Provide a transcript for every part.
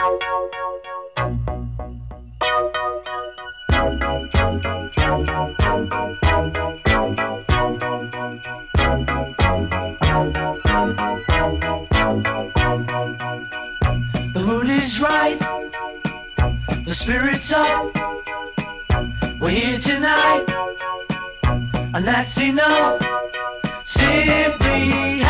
The mood is right, the spirit's up. We're here tonight, and that's enough. Simply.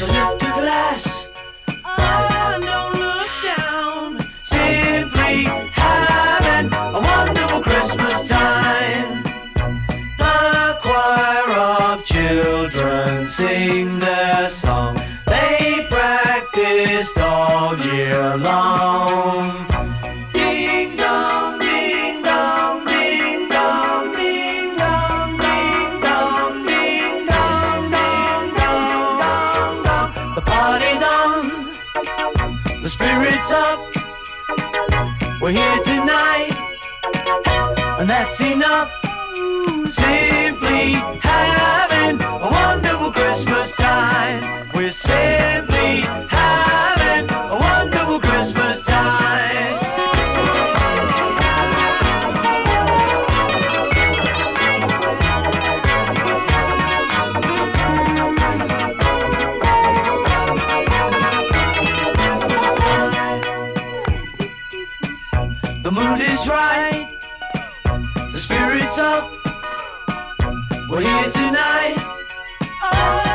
So lift a glass. The party's on. The spirit's up. We're here tonight, and that's enough. Simply having a wonderful Christmas The mood is right, the spirit's up. We're here tonight. Oh.